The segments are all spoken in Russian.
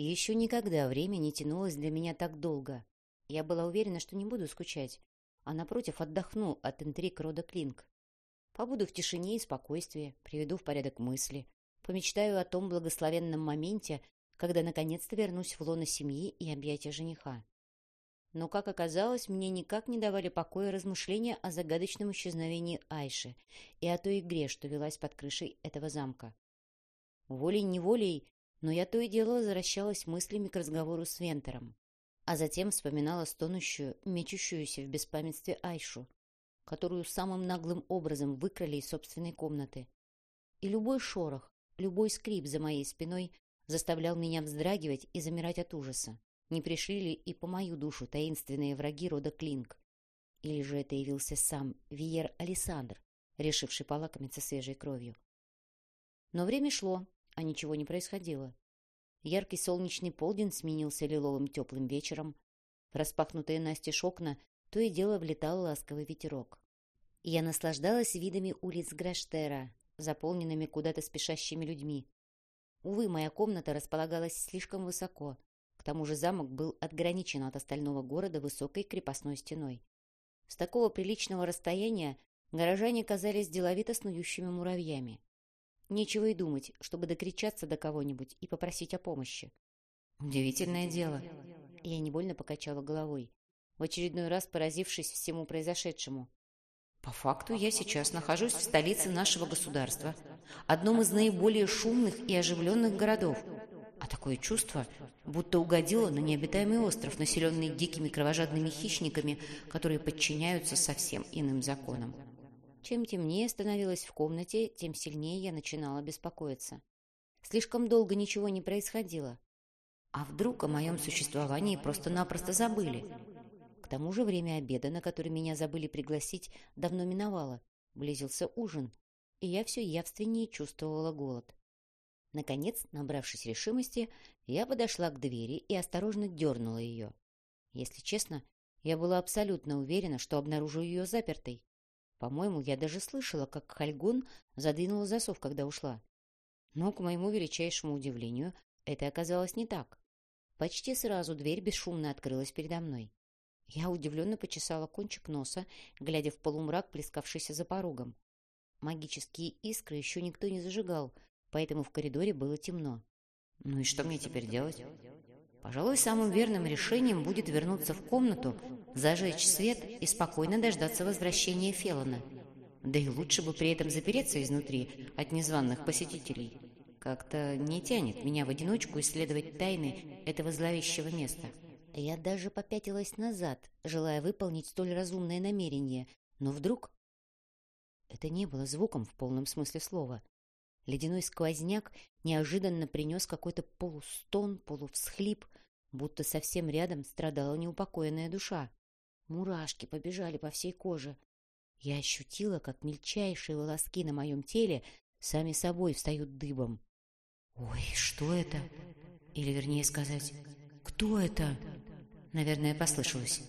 Еще никогда время не тянулось для меня так долго. Я была уверена, что не буду скучать, а, напротив, отдохну от интриг рода Клинк. Побуду в тишине и спокойствии, приведу в порядок мысли, помечтаю о том благословенном моменте, когда наконец-то вернусь в лоно семьи и объятия жениха. Но, как оказалось, мне никак не давали покоя размышления о загадочном исчезновении Айши и о той игре, что велась под крышей этого замка. Волей-неволей, но я то и дело возвращалась мыслями к разговору с Вентером а затем вспоминала стонущую, мечущуюся в беспамятстве Айшу, которую самым наглым образом выкрали из собственной комнаты. И любой шорох, любой скрип за моей спиной заставлял меня вздрагивать и замирать от ужаса. Не пришли ли и по мою душу таинственные враги рода Клинк? Или же это явился сам Виер Александр, решивший полакомиться свежей кровью? Но время шло, а ничего не происходило. Яркий солнечный полдень сменился лиловым теплым вечером. В распахнутые настежь окна то и дело влетал ласковый ветерок. Я наслаждалась видами улиц Граштера, заполненными куда-то спешащими людьми. Увы, моя комната располагалась слишком высоко. К тому же замок был отграничен от остального города высокой крепостной стеной. С такого приличного расстояния горожане казались деловито снующими муравьями. Нечего и думать, чтобы докричаться до кого-нибудь и попросить о помощи. Удивительное дело. Я невольно покачала головой, в очередной раз поразившись всему произошедшему. По факту я сейчас нахожусь в столице нашего государства, одном из наиболее шумных и оживленных городов. А такое чувство, будто угодило на необитаемый остров, населенный дикими кровожадными хищниками, которые подчиняются совсем иным законам. Чем темнее становилось в комнате, тем сильнее я начинала беспокоиться. Слишком долго ничего не происходило. А вдруг о моем существовании просто-напросто забыли? К тому же время обеда, на который меня забыли пригласить, давно миновало. Близился ужин, и я все явственнее чувствовала голод. Наконец, набравшись решимости, я подошла к двери и осторожно дернула ее. Если честно, я была абсолютно уверена, что обнаружу ее запертой. По-моему, я даже слышала, как Хальгун задвинула засов, когда ушла. Но, к моему величайшему удивлению, это оказалось не так. Почти сразу дверь бесшумно открылась передо мной. Я удивленно почесала кончик носа, глядя в полумрак, плескавшийся за порогом. Магические искры еще никто не зажигал, поэтому в коридоре было темно. «Ну и что мне теперь делать?» Пожалуй, самым верным решением будет вернуться в комнату, зажечь свет и спокойно дождаться возвращения Феллона. Да и лучше бы при этом запереться изнутри от незваных посетителей. Как-то не тянет меня в одиночку исследовать тайны этого зловещего места. Я даже попятилась назад, желая выполнить столь разумное намерение, но вдруг... Это не было звуком в полном смысле слова. Ледяной сквозняк неожиданно принес какой-то полустон, полувсхлип, будто совсем рядом страдала неупокоенная душа. Мурашки побежали по всей коже. Я ощутила, как мельчайшие волоски на моем теле сами собой встают дыбом. «Ой, что это?» Или, вернее сказать, «Кто это?» Наверное, послышалось.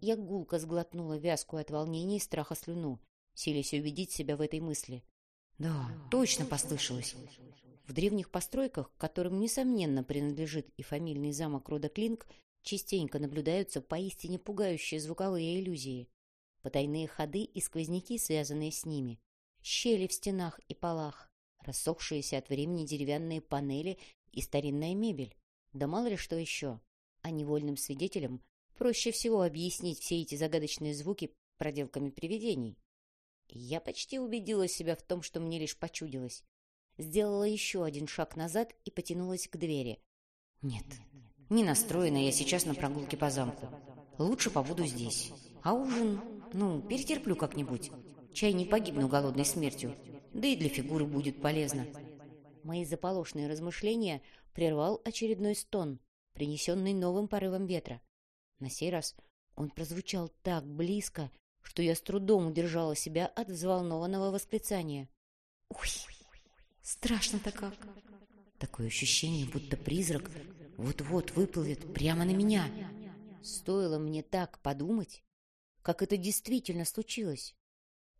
Я гулко сглотнула вязкую от волнения и страха слюну, силясь убедить себя в этой мысли. Да, точно послышалось. В древних постройках, которым, несомненно, принадлежит и фамильный замок рода Клинк, частенько наблюдаются поистине пугающие звуковые иллюзии. Потайные ходы и сквозняки, связанные с ними, щели в стенах и полах, рассохшиеся от времени деревянные панели и старинная мебель. Да мало ли что еще. А невольным свидетелям проще всего объяснить все эти загадочные звуки проделками привидений. Я почти убедила себя в том, что мне лишь почудилось. Сделала еще один шаг назад и потянулась к двери. Нет, не настроена я сейчас на прогулке по замку. Лучше побуду здесь. А ужин, ну, перетерплю как-нибудь. Чай не погибну голодной смертью. Да и для фигуры будет полезно. Мои заполошные размышления прервал очередной стон, принесенный новым порывом ветра. На сей раз он прозвучал так близко, что я с трудом удержала себя от взволнованного восклицания. «Ой, страшно-то как!» Такое ощущение, будто призрак вот-вот выплывет прямо на меня. Стоило мне так подумать, как это действительно случилось.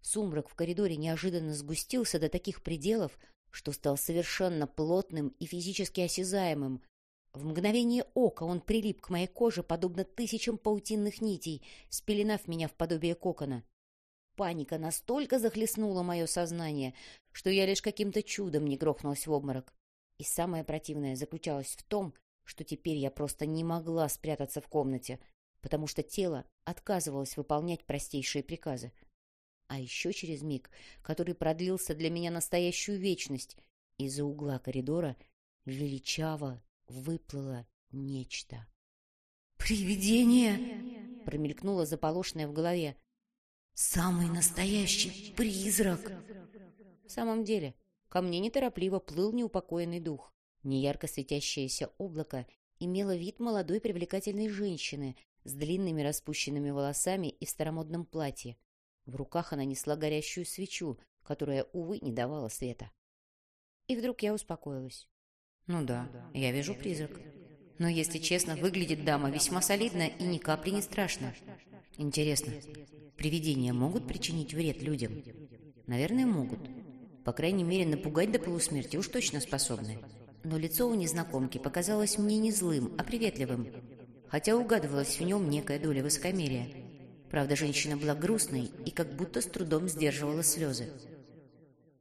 Сумрак в коридоре неожиданно сгустился до таких пределов, что стал совершенно плотным и физически осязаемым, В мгновение ока он прилип к моей коже, подобно тысячам паутинных нитей, спеленав меня в подобие кокона. Паника настолько захлестнула мое сознание, что я лишь каким-то чудом не грохнулась в обморок. И самое противное заключалось в том, что теперь я просто не могла спрятаться в комнате, потому что тело отказывалось выполнять простейшие приказы. А еще через миг, который продлился для меня настоящую вечность, из-за угла коридора величаво выплыло нечто. «Привидение!» — промелькнуло заполошенное в голове. «Самый настоящий призрак!» В самом деле, ко мне неторопливо плыл неупокоенный дух. Неярко светящееся облако имело вид молодой привлекательной женщины с длинными распущенными волосами и в старомодном платье. В руках она несла горящую свечу, которая, увы, не давала света. И вдруг я успокоилась. Ну да, я вижу призрак. Но, если честно, выглядит дама весьма солидно и ни капли не страшно. Интересно, привидения могут причинить вред людям? Наверное, могут. По крайней мере, напугать до полусмерти уж точно способны. Но лицо у незнакомки показалось мне не злым, а приветливым, хотя угадывалась в нем некая доля высокомерия. Правда, женщина была грустной и как будто с трудом сдерживала слезы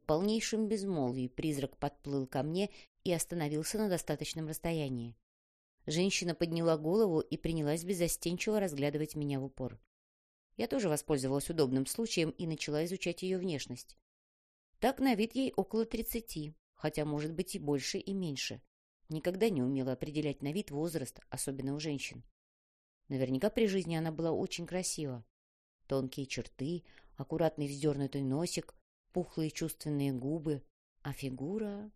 полнейшем безмолвии призрак подплыл ко мне и остановился на достаточном расстоянии. Женщина подняла голову и принялась безостенчиво разглядывать меня в упор. Я тоже воспользовалась удобным случаем и начала изучать ее внешность. Так на вид ей около тридцати, хотя, может быть, и больше, и меньше. Никогда не умела определять на вид возраст, особенно у женщин. Наверняка при жизни она была очень красива. Тонкие черты, аккуратный вздернутый носик, пухлые чувственные губы, а фигура...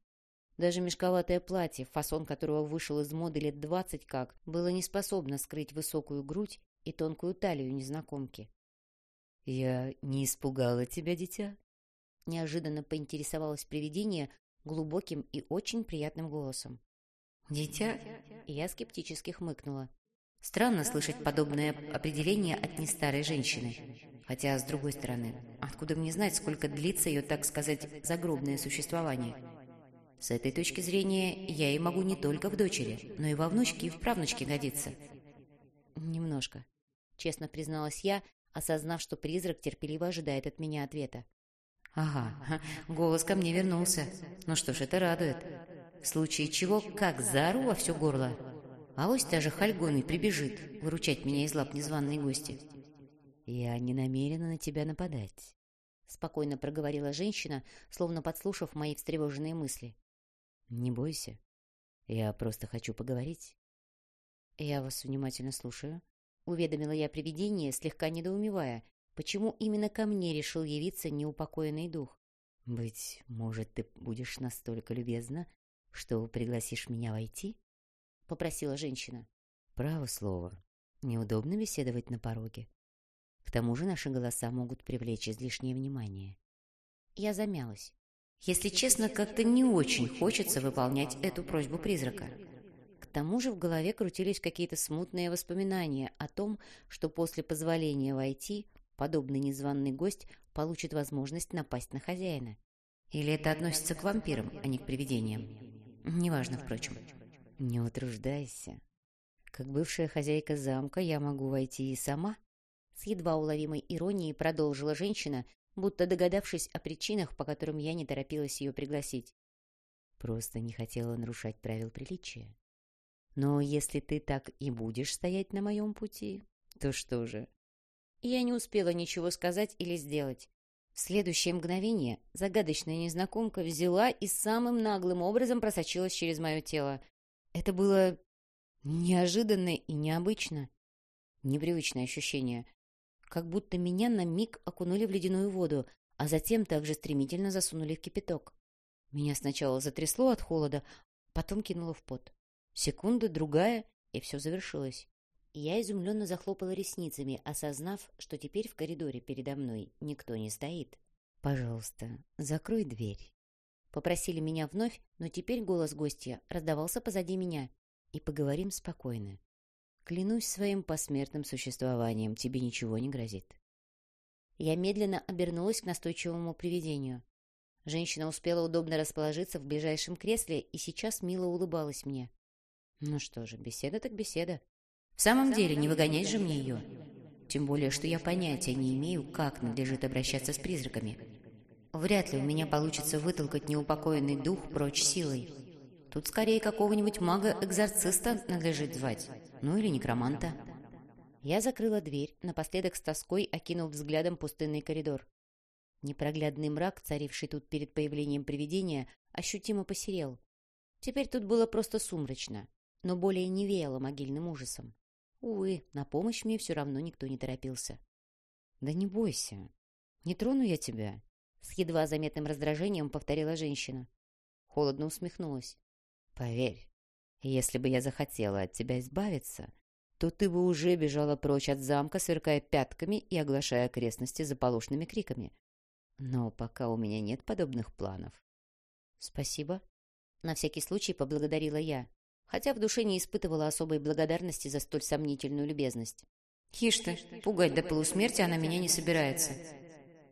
Даже мешковатое платье, фасон которого вышел из моды лет двадцать как, было не способно скрыть высокую грудь и тонкую талию незнакомки. «Я не испугала тебя, дитя?» Неожиданно поинтересовалось привидение глубоким и очень приятным голосом. «Дитя?» Я скептически хмыкнула. Странно слышать подобное определение от нестарой женщины. Хотя, с другой стороны, откуда мне знать, сколько длится ее, так сказать, загробное существование? С этой точки зрения я и могу не только в дочери, но и во внучке и в правнучке годиться. Немножко. Честно призналась я, осознав, что призрак терпеливо ожидает от меня ответа. Ага, голос ко мне вернулся. Ну что ж, это радует. В случае чего, как зару во все горло. А ось даже Хальгоной прибежит выручать меня из лап незваной гости. «Я не намерена на тебя нападать», — спокойно проговорила женщина, словно подслушав мои встревоженные мысли. «Не бойся. Я просто хочу поговорить». «Я вас внимательно слушаю», — уведомила я привидение, слегка недоумевая, почему именно ко мне решил явиться неупокоенный дух. «Быть может, ты будешь настолько любезна, что пригласишь меня войти?» попросила женщина. Право слово. Неудобно беседовать на пороге. К тому же наши голоса могут привлечь излишнее внимание. Я замялась. Если честно, как-то не очень хочется выполнять эту просьбу призрака. К тому же в голове крутились какие-то смутные воспоминания о том, что после позволения войти подобный незваный гость получит возможность напасть на хозяина. Или это относится к вампирам, а не к привидениям? Неважно, впрочем. «Не утруждайся. Как бывшая хозяйка замка я могу войти и сама». С едва уловимой иронией продолжила женщина, будто догадавшись о причинах, по которым я не торопилась ее пригласить. Просто не хотела нарушать правил приличия. Но если ты так и будешь стоять на моем пути, то что же? Я не успела ничего сказать или сделать. В следующее мгновение загадочная незнакомка взяла и самым наглым образом просочилась через мое тело. Это было неожиданно и необычно. Непривычное ощущение. Как будто меня на миг окунули в ледяную воду, а затем также стремительно засунули в кипяток. Меня сначала затрясло от холода, потом кинуло в пот. Секунда, другая, и все завершилось. Я изумленно захлопала ресницами, осознав, что теперь в коридоре передо мной никто не стоит. «Пожалуйста, закрой дверь». Попросили меня вновь, но теперь голос гостя раздавался позади меня. И поговорим спокойно. Клянусь своим посмертным существованием, тебе ничего не грозит. Я медленно обернулась к настойчивому привидению. Женщина успела удобно расположиться в ближайшем кресле и сейчас мило улыбалась мне. Ну что же, беседа так беседа. В самом деле, не выгонять же мне ее. Тем более, что я понятия не имею, как надлежит обращаться с призраками. Вряд ли у меня получится вытолкать неупокоенный дух прочь силой. Тут скорее какого-нибудь мага-экзорциста надлежит звать. Ну или некроманта. Я закрыла дверь, напоследок с тоской окинул взглядом пустынный коридор. Непроглядный мрак, царивший тут перед появлением привидения, ощутимо посерел. Теперь тут было просто сумрачно, но более не веяло могильным ужасом. Увы, на помощь мне все равно никто не торопился. — Да не бойся. Не трону я тебя. С едва заметным раздражением повторила женщина. Холодно усмехнулась. — Поверь, если бы я захотела от тебя избавиться, то ты бы уже бежала прочь от замка, сверкая пятками и оглашая окрестности заполошными криками. Но пока у меня нет подобных планов. — Спасибо. На всякий случай поблагодарила я хотя в душе не испытывала особой благодарности за столь сомнительную любезность. «Ишь ты, пугать до полусмерти она меня не собирается».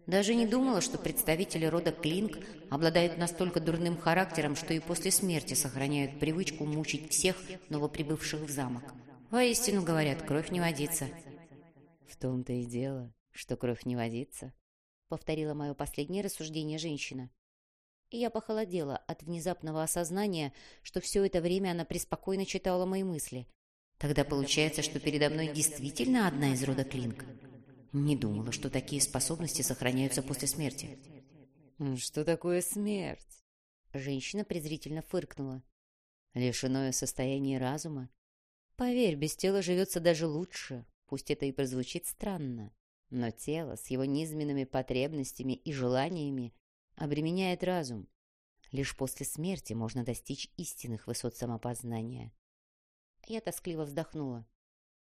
Даже не думала, что представители рода Клинк обладают настолько дурным характером, что и после смерти сохраняют привычку мучить всех новоприбывших в замок. Воистину, говорят, кровь не водится. «В том-то и дело, что кровь не водится», — повторила мое последнее рассуждение женщина и я похолодела от внезапного осознания, что все это время она преспокойно читала мои мысли. Тогда получается, что передо мной действительно одна из рода Клинк. Не думала, что такие способности сохраняются после смерти. «Что такое смерть?» Женщина презрительно фыркнула. «Лишенное состояние разума. Поверь, без тела живется даже лучше, пусть это и прозвучит странно. Но тело с его низменными потребностями и желаниями обременяет разум. Лишь после смерти можно достичь истинных высот самопознания. Я тоскливо вздохнула.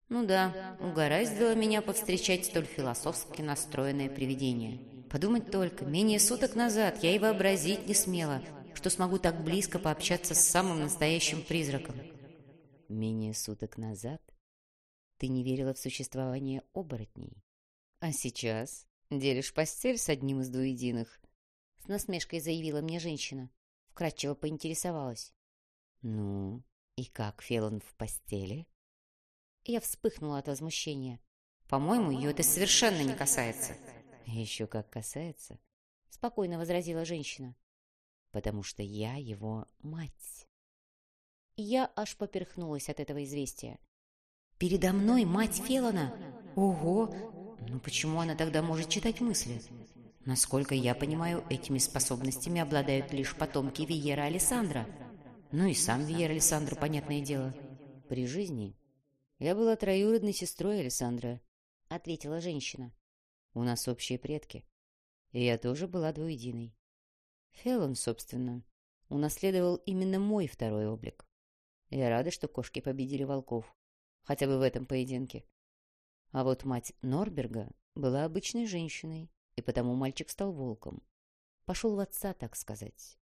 Ну да, угораздило меня повстречать столь философски настроенное привидение. Подумать только, менее суток назад я и вообразить не смела, что смогу так близко пообщаться с самым настоящим призраком. Менее суток назад ты не верила в существование оборотней. А сейчас делишь постель с одним из двуединых, с насмешкой заявила мне женщина. Вкратчиво поинтересовалась. «Ну, и как Фелон в постели?» Я вспыхнула от возмущения. «По-моему, ее это совершенно не касается». «Еще как касается», — спокойно возразила женщина. «Потому что я его мать». Я аж поперхнулась от этого известия. «Передо мной мать Фелона? Ого! Ну почему она тогда может читать мысли?» Насколько я понимаю, этими способностями обладают лишь потомки Виера Александра. Ну и сам Виер Александр, понятное дело. При жизни я была троюродной сестрой Александра, — ответила женщина. У нас общие предки. И я тоже была двуединой. Фелон, собственно, унаследовал именно мой второй облик. Я рада, что кошки победили волков, хотя бы в этом поединке. А вот мать Норберга была обычной женщиной, и потому мальчик стал волком. Пошел в отца, так сказать.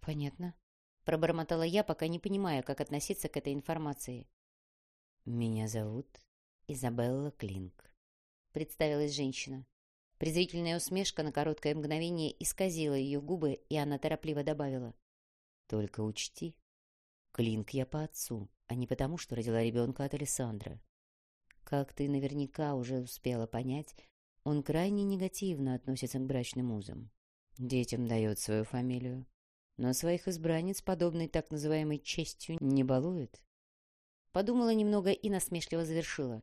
«Понятно», — пробормотала я, пока не понимая, как относиться к этой информации. «Меня зовут Изабелла Клинк», — представилась женщина. Презрительная усмешка на короткое мгновение исказила ее губы, и она торопливо добавила. «Только учти, Клинк я по отцу, а не потому, что родила ребенка от Александра. Как ты наверняка уже успела понять, он крайне негативно относится к брачным узам. Детям дает свою фамилию, но своих избранниц подобной так называемой честью не балует. Подумала немного и насмешливо завершила.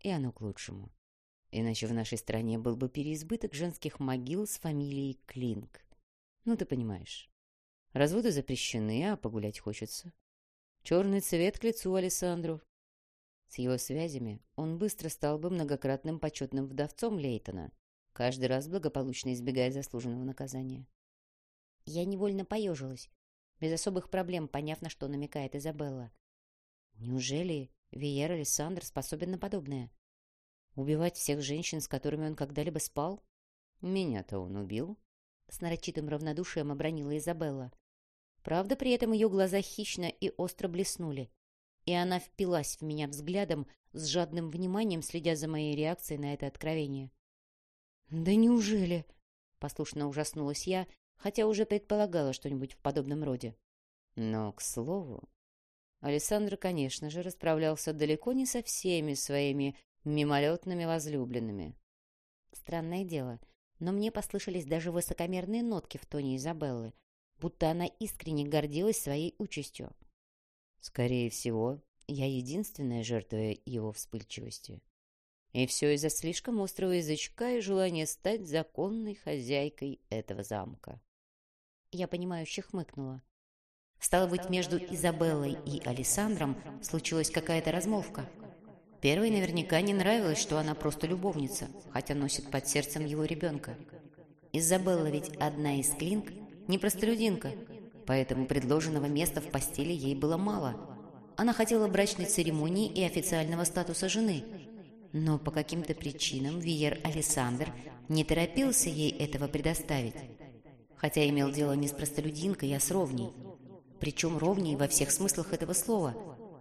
И оно к лучшему. Иначе в нашей стране был бы переизбыток женских могил с фамилией Клинк. Ну, ты понимаешь. Разводы запрещены, а погулять хочется. Черный цвет к лицу Александру. С его связями он быстро стал бы многократным почетным вдовцом Лейтона, каждый раз благополучно избегая заслуженного наказания. Я невольно поежилась, без особых проблем поняв, на что намекает Изабелла. Неужели Виер Александр способен на подобное? Убивать всех женщин, с которыми он когда-либо спал? Меня-то он убил. С нарочитым равнодушием обронила Изабелла. Правда, при этом ее глаза хищно и остро блеснули и она впилась в меня взглядом с жадным вниманием, следя за моей реакцией на это откровение. «Да неужели?» — послушно ужаснулась я, хотя уже предполагала что-нибудь в подобном роде. «Но, к слову, Александр, конечно же, расправлялся далеко не со всеми своими мимолетными возлюбленными. Странное дело, но мне послышались даже высокомерные нотки в тоне Изабеллы, будто она искренне гордилась своей участью. Скорее всего, я единственная жертва его вспыльчивости. И все из-за слишком острого язычка и желания стать законной хозяйкой этого замка. Я понимающе хмыкнула. Стало быть, между Изабеллой и Александром случилась какая-то размолвка. Первой наверняка не нравилось, что она просто любовница, хотя носит под сердцем его ребенка. Изабелла ведь одна из Клинк, не простолюдинка, поэтому предложенного места в постели ей было мало. Она хотела брачной церемонии и официального статуса жены. Но по каким-то причинам Виер Александр не торопился ей этого предоставить. Хотя имел дело не с простолюдинкой, а с ровней – причем ровнее во всех смыслах этого слова,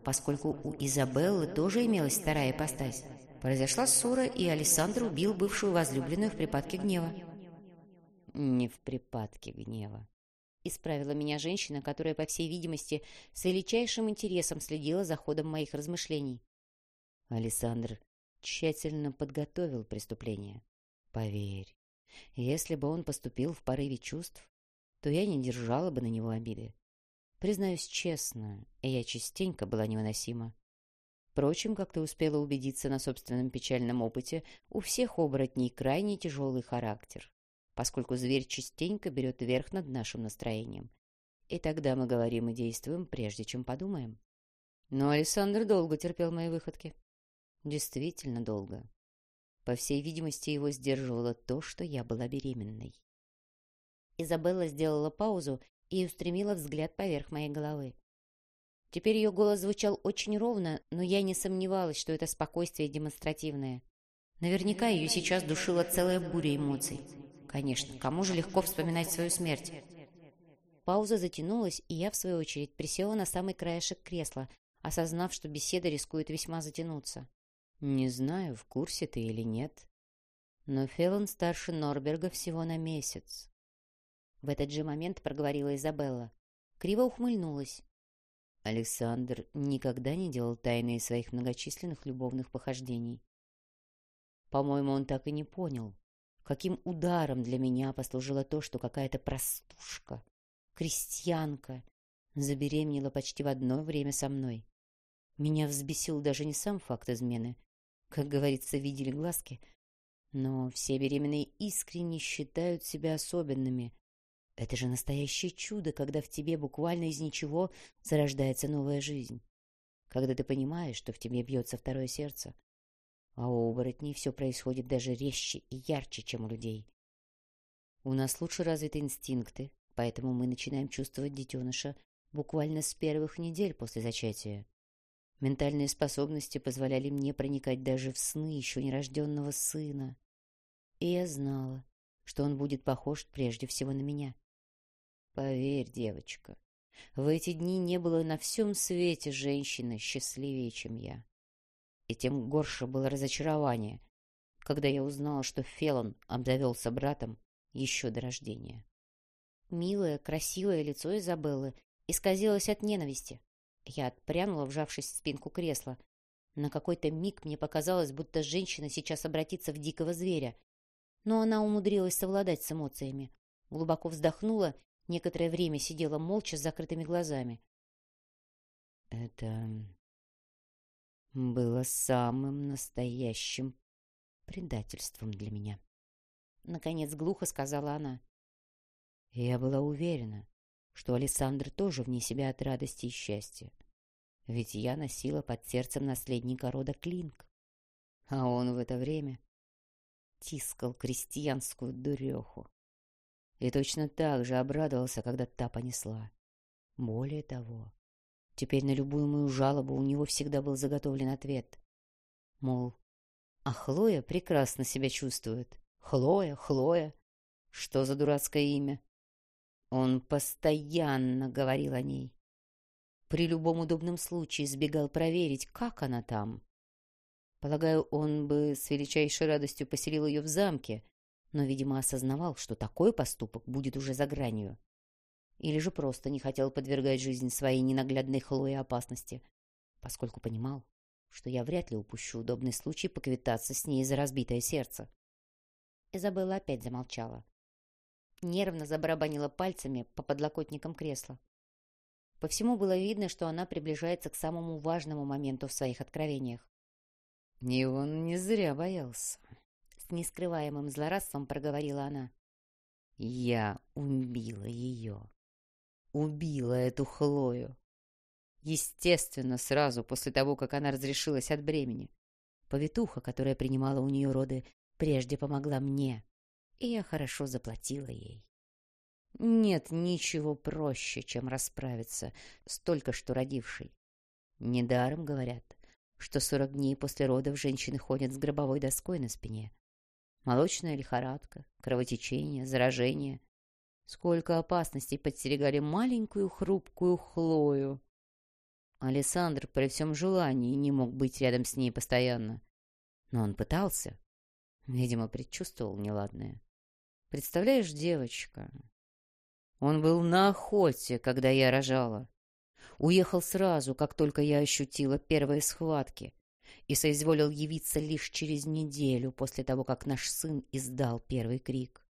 поскольку у Изабеллы тоже имелась вторая ипостась. Произошла ссора, и Александр убил бывшую возлюбленную в припадке гнева. «Не в припадке гнева», — исправила меня женщина, которая, по всей видимости, с величайшим интересом следила за ходом моих размышлений. Александр тщательно подготовил преступление. Поверь, если бы он поступил в порыве чувств, то я не держала бы на него обиды. Признаюсь честно, я частенько была невыносима. Впрочем, как ты успела убедиться на собственном печальном опыте, у всех оборотней крайне тяжелый характер, поскольку зверь частенько берет верх над нашим настроением. И тогда мы говорим и действуем, прежде чем подумаем. Но Александр долго терпел мои выходки. Действительно долго. По всей видимости, его сдерживало то, что я была беременной. Изабелла сделала паузу и устремила взгляд поверх моей головы. Теперь ее голос звучал очень ровно, но я не сомневалась, что это спокойствие демонстративное. Наверняка ее сейчас душила целая буря эмоций. Конечно, кому же легко вспоминать свою смерть? Пауза затянулась, и я, в свою очередь, присела на самый краешек кресла, осознав, что беседа рискует весьма затянуться. Не знаю, в курсе ты или нет, но Феллон старше Норберга всего на месяц. В этот же момент проговорила Изабелла. Криво ухмыльнулась. Александр никогда не делал тайны из своих многочисленных любовных похождений. По-моему, он так и не понял, каким ударом для меня послужило то, что какая-то простушка, крестьянка, забеременела почти в одно время со мной. Меня взбесил даже не сам факт измены. Как говорится, видели глазки. Но все беременные искренне считают себя особенными, это же настоящее чудо, когда в тебе буквально из ничего зарождается новая жизнь. Когда ты понимаешь, что в тебе бьется второе сердце. А у оборотней все происходит даже резче и ярче, чем у людей. У нас лучше развиты инстинкты, поэтому мы начинаем чувствовать детеныша буквально с первых недель после зачатия. Ментальные способности позволяли мне проникать даже в сны еще нерожденного сына. И я знала, что он будет похож прежде всего на меня. Поверь, девочка, в эти дни не было на всем свете женщины счастливее, чем я. И тем горше было разочарование, когда я узнала, что Фелон обзавелся братом еще до рождения. Милое, красивое лицо Изабеллы исказилось от ненависти. Я отпрянула, вжавшись в спинку кресла. На какой-то миг мне показалось, будто женщина сейчас обратится в дикого зверя. Но она умудрилась совладать с эмоциями. Глубоко вздохнула Некоторое время сидела молча с закрытыми глазами. Это было самым настоящим предательством для меня. Наконец глухо сказала она. Я была уверена, что Александр тоже вне себя от радости и счастья. Ведь я носила под сердцем наследника рода Клинк. А он в это время тискал крестьянскую дуреху и точно так же обрадовался, когда та понесла. Более того, теперь на любую мою жалобу у него всегда был заготовлен ответ. Мол, а Хлоя прекрасно себя чувствует. Хлоя, Хлоя. Что за дурацкое имя? Он постоянно говорил о ней. При любом удобном случае сбегал проверить, как она там. Полагаю, он бы с величайшей радостью поселил ее в замке, но, видимо, осознавал, что такой поступок будет уже за гранью. или же просто не хотел подвергать жизнь своей ненаглядной Хлои опасности, поскольку понимал, что я вряд ли упущу удобный случай поквитаться с ней за разбитое сердце. Изабелла опять замолчала. Нервно забарабанила пальцами по подлокотникам кресла. По всему было видно, что она приближается к самому важному моменту в своих откровениях. «И он не зря боялся», — нескрываемым злорадством проговорила она. «Я убила ее. Убила эту Хлою. Естественно, сразу после того, как она разрешилась от бремени. Повитуха, которая принимала у нее роды, прежде помогла мне, и я хорошо заплатила ей. Нет ничего проще, чем расправиться с только что родившей. Недаром говорят, что сорок дней после родов женщины ходят с гробовой доской на спине. Молочная лихорадка, кровотечение, заражение. Сколько опасностей подстерегали маленькую хрупкую Хлою. Александр при всем желании не мог быть рядом с ней постоянно. Но он пытался. Видимо, предчувствовал неладное. Представляешь, девочка, он был на охоте, когда я рожала. Уехал сразу, как только я ощутила первые схватки, и соизволил явиться лишь через неделю после того, как наш сын издал первый крик.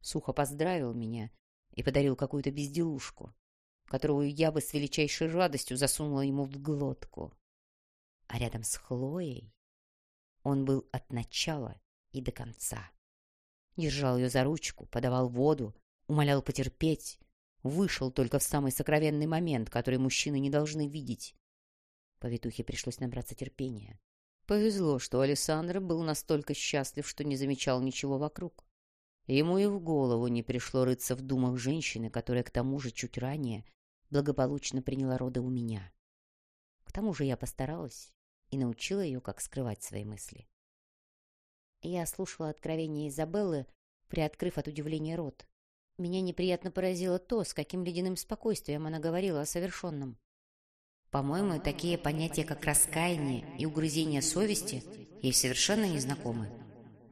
Сухо поздравил меня и подарил какую-то безделушку которую я бы с величайшей радостью засунула ему в глотку. А рядом с Хлоей он был от начала и до конца. Держал ее за ручку, подавал воду, умолял потерпеть, вышел только в самый сокровенный момент, который мужчины не должны видеть. Повитухе пришлось набраться терпения. Повезло, что Александр был настолько счастлив, что не замечал ничего вокруг. Ему и в голову не пришло рыться в думах женщины, которая к тому же чуть ранее благополучно приняла роды у меня. К тому же я постаралась и научила ее, как скрывать свои мысли. Я слушала откровения Изабеллы, приоткрыв от удивления рот. Меня неприятно поразило то, с каким ледяным спокойствием она говорила о совершенном. По-моему, такие понятия, как раскаяние и угрызение совести, ей совершенно незнакомы.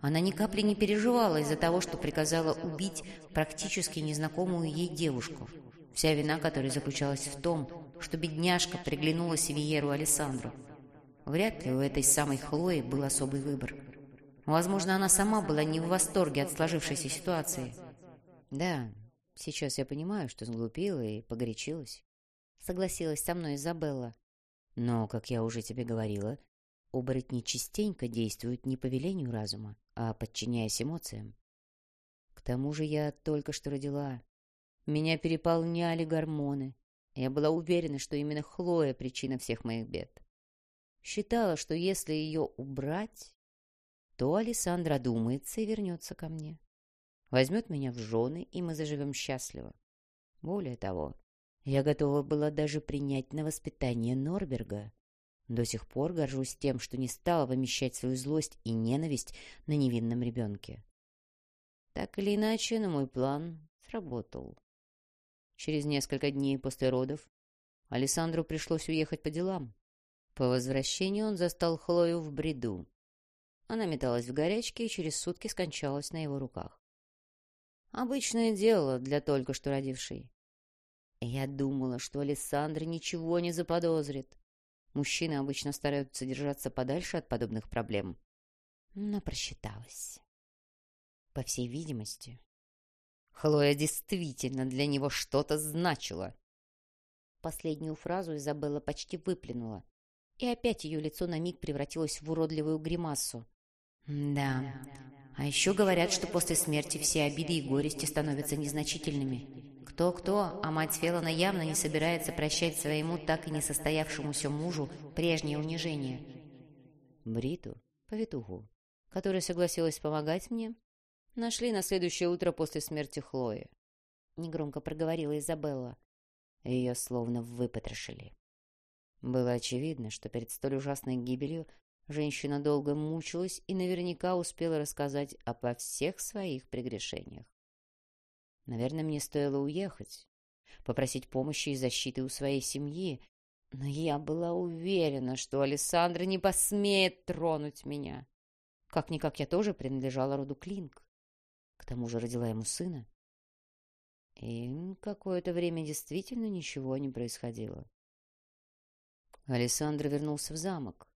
Она ни капли не переживала из-за того, что приказала убить практически незнакомую ей девушку — вся вина которой заключалась в том, что бедняжка приглянулась Виеру Александру. Вряд ли у этой самой Хлои был особый выбор. Возможно, она сама была не в восторге от сложившейся ситуации. «Да, сейчас я понимаю, что сглупила и погорячилась», — согласилась со мной Изабелла. «Но, как я уже тебе говорила, оборотни частенько действуют не по велению разума, а подчиняясь эмоциям. К тому же я только что родила, меня переполняли гормоны. Я была уверена, что именно Хлоя причина всех моих бед. Считала, что если ее убрать, то Александра думается и вернется ко мне. Возьмет меня в жены, и мы заживем счастливо. Более того, я готова была даже принять на воспитание Норберга. До сих пор горжусь тем, что не стала вымещать свою злость и ненависть на невинном ребенке. Так или иначе, но мой план сработал. Через несколько дней после родов Александру пришлось уехать по делам. По возвращении он застал Хлою в бреду. Она металась в горячке и через сутки скончалась на его руках. Обычное дело для только что родившей. Я думала, что Александр ничего не заподозрит. Мужчины обычно стараются держаться подальше от подобных проблем. Но просчиталась. По всей видимости, Хлоя действительно для него что-то значила. Последнюю фразу Изабелла почти выплюнула, и опять ее лицо на миг превратилось в уродливую гримасу. «Да, а еще говорят, что после смерти все обиды и горести становятся незначительными. Кто-кто, а мать Феллона явно не собирается прощать своему так и не состоявшемуся мужу прежнее унижение. Бриту, повитуху, которая согласилась помогать мне, Нашли на следующее утро после смерти Хлои. Негромко проговорила Изабелла. Ее словно выпотрошили. Было очевидно, что перед столь ужасной гибелью женщина долго мучилась и наверняка успела рассказать обо всех своих прегрешениях. Наверное, мне стоило уехать, попросить помощи и защиты у своей семьи, но я была уверена, что Александра не посмеет тронуть меня. Как-никак я тоже принадлежала роду Клинк. К тому же родила ему сына. И какое-то время действительно ничего не происходило. Александр вернулся в замок.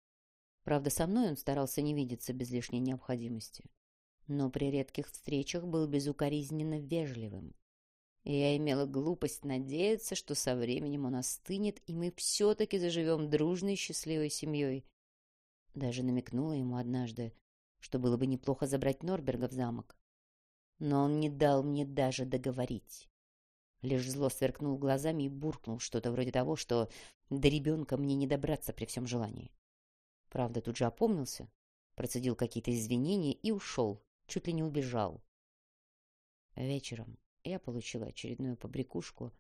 Правда, со мной он старался не видеться без лишней необходимости. Но при редких встречах был безукоризненно вежливым. И я имела глупость надеяться, что со временем он остынет, и мы все-таки заживем дружной счастливой семьей. Даже намекнула ему однажды, что было бы неплохо забрать Норберга в замок. Но он не дал мне даже договорить. Лишь зло сверкнул глазами и буркнул что-то вроде того, что до ребенка мне не добраться при всем желании. Правда, тут же опомнился, процедил какие-то извинения и ушел, чуть ли не убежал. Вечером я получила очередную побрякушку,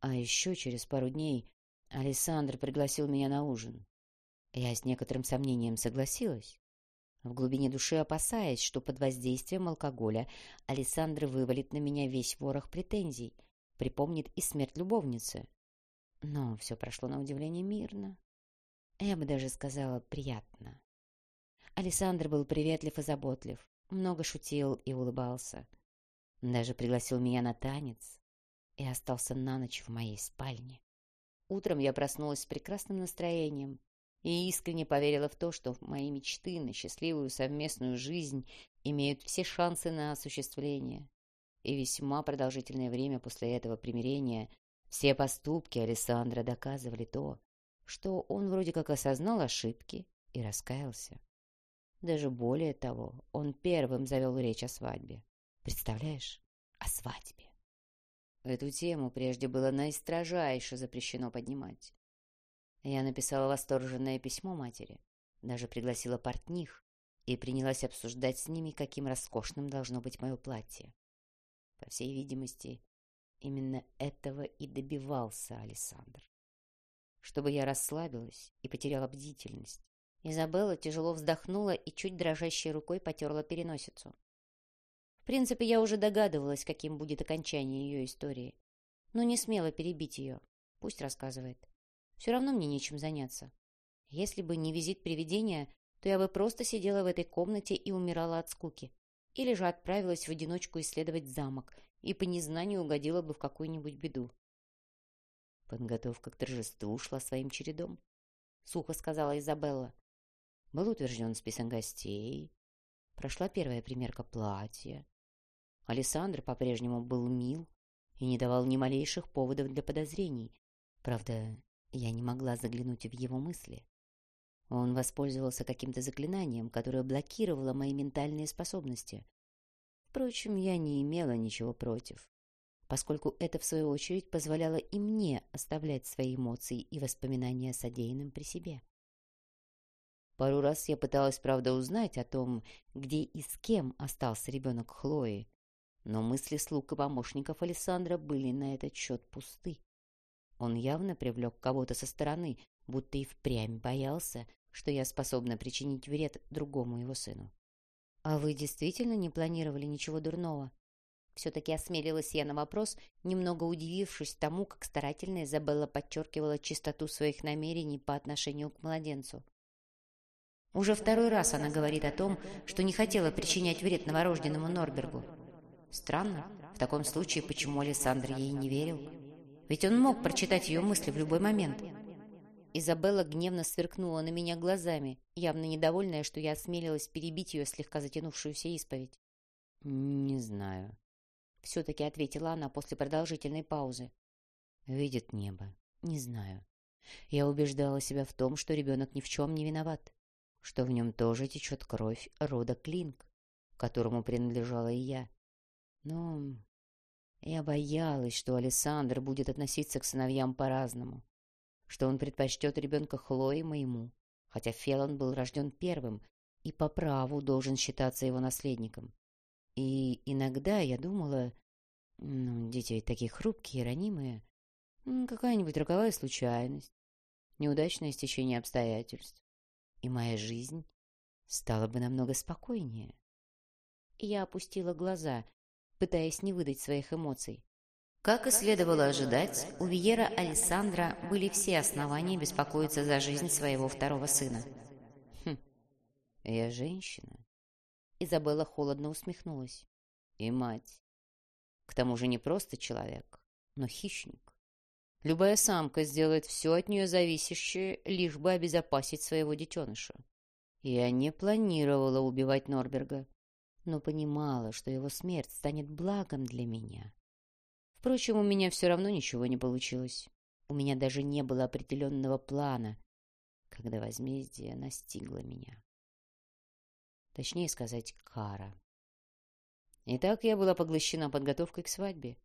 а еще через пару дней Александр пригласил меня на ужин. Я с некоторым сомнением согласилась, в глубине души опасаясь, что под воздействием алкоголя Александр вывалит на меня весь ворох претензий, припомнит и смерть любовницы. Но все прошло на удивление мирно. Я бы даже сказала, приятно. Александр был приветлив и заботлив, много шутил и улыбался. Даже пригласил меня на танец и остался на ночь в моей спальне. Утром я проснулась с прекрасным настроением и искренне поверила в то, что мои мечты на счастливую совместную жизнь имеют все шансы на осуществление. И весьма продолжительное время после этого примирения все поступки Александра доказывали то, что он вроде как осознал ошибки и раскаялся. Даже более того, он первым завел речь о свадьбе. Представляешь? О свадьбе. Эту тему прежде было наистрожайше запрещено поднимать. Я написала восторженное письмо матери, даже пригласила портних и принялась обсуждать с ними, каким роскошным должно быть мое платье. По всей видимости, именно этого и добивался Александр. Чтобы я расслабилась и потеряла бдительность. Изабелла тяжело вздохнула и чуть дрожащей рукой потерла переносицу. В принципе, я уже догадывалась, каким будет окончание ее истории. Но не смела перебить ее. Пусть рассказывает. Все равно мне нечем заняться. Если бы не визит привидения, то я бы просто сидела в этой комнате и умирала от скуки. Или же отправилась в одиночку исследовать замок и по незнанию угодила бы в какую-нибудь беду. Подготовка к торжеству шла своим чередом. Сухо сказала Изабелла. Был утвержден список гостей. Прошла первая примерка платья. Александр по-прежнему был мил и не давал ни малейших поводов для подозрений. Правда, я не могла заглянуть в его мысли. Он воспользовался каким-то заклинанием, которое блокировало мои ментальные способности. Впрочем, я не имела ничего против, поскольку это, в свою очередь, позволяло и мне оставлять свои эмоции и воспоминания о содеянном при себе. Пару раз я пыталась, правда, узнать о том, где и с кем остался ребенок Хлои, но мысли слуг и помощников Александра были на этот счет пусты. Он явно привлек кого-то со стороны, будто и впрямь боялся, что я способна причинить вред другому его сыну. «А вы действительно не планировали ничего дурного?» Все-таки осмелилась я на вопрос, немного удивившись тому, как старательно Изабелла подчеркивала чистоту своих намерений по отношению к младенцу. Уже второй раз она говорит о том, что не хотела причинять вред новорожденному Норбергу. Странно. В таком случае, почему Александр ей не верил? Ведь он мог прочитать ее мысли в любой момент. Изабелла гневно сверкнула на меня глазами, явно недовольная, что я осмелилась перебить ее слегка затянувшуюся исповедь. «Не знаю», — все-таки ответила она после продолжительной паузы. «Видит небо. Не знаю. Я убеждала себя в том, что ребенок ни в чем не виноват, что в нем тоже течет кровь рода Клинк, которому принадлежала и я. Но я боялась, что Александр будет относиться к сыновьям по-разному, что он предпочтет ребенка Хлои моему, хотя Фелон был рожден первым и по праву должен считаться его наследником. И иногда я думала, ну, дети такие хрупкие, ранимые, какая-нибудь роковая случайность, неудачное стечение обстоятельств, и моя жизнь стала бы намного спокойнее. Я опустила глаза, пытаясь не выдать своих эмоций. Как и следовало ожидать, у Виера Александра были все основания беспокоиться за жизнь своего второго сына. «Хм, я женщина». Изабелла холодно усмехнулась. «И мать. К тому же не просто человек, но хищник. Любая самка сделает все от нее зависящее, лишь бы обезопасить своего детеныша. Я не планировала убивать Норберга, но понимала, что его смерть станет благом для меня. Впрочем, у меня все равно ничего не получилось. У меня даже не было определенного плана, когда возмездие настигло меня. Точнее сказать, кара. Итак, я была поглощена подготовкой к свадьбе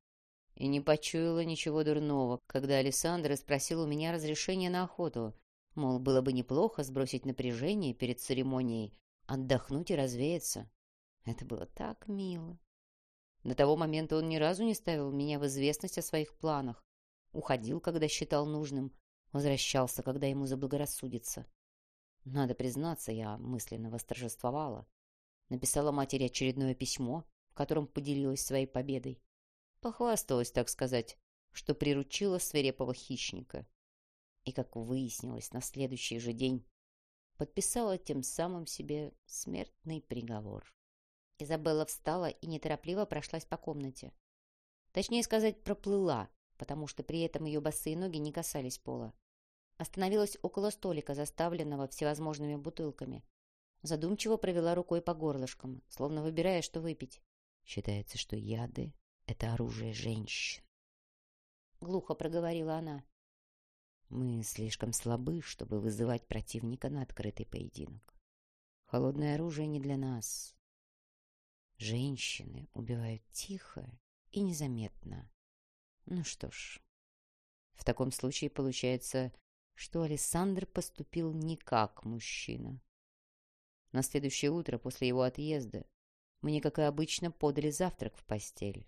и не почуяла ничего дурного, когда Александр спросил у меня разрешения на охоту, мол, было бы неплохо сбросить напряжение перед церемонией, отдохнуть и развеяться. Это было так мило. До того момента он ни разу не ставил меня в известность о своих планах. Уходил, когда считал нужным, возвращался, когда ему заблагорассудится. Надо признаться, я мысленно восторжествовала. Написала матери очередное письмо, в котором поделилась своей победой. Похвасталась, так сказать, что приручила свирепого хищника. И, как выяснилось, на следующий же день подписала тем самым себе смертный приговор. Изабелла встала и неторопливо прошлась по комнате. Точнее сказать, проплыла, потому что при этом ее босые ноги не касались пола. Остановилась около столика, заставленного всевозможными бутылками. Задумчиво провела рукой по горлышкам, словно выбирая, что выпить. Считается, что яды — это оружие женщин. Глухо проговорила она. Мы слишком слабы, чтобы вызывать противника на открытый поединок. Холодное оружие не для нас. Женщины убивают тихо и незаметно. Ну что ж, в таком случае получается, что Александр поступил не как мужчина. На следующее утро после его отъезда мне, как и обычно, подали завтрак в постель.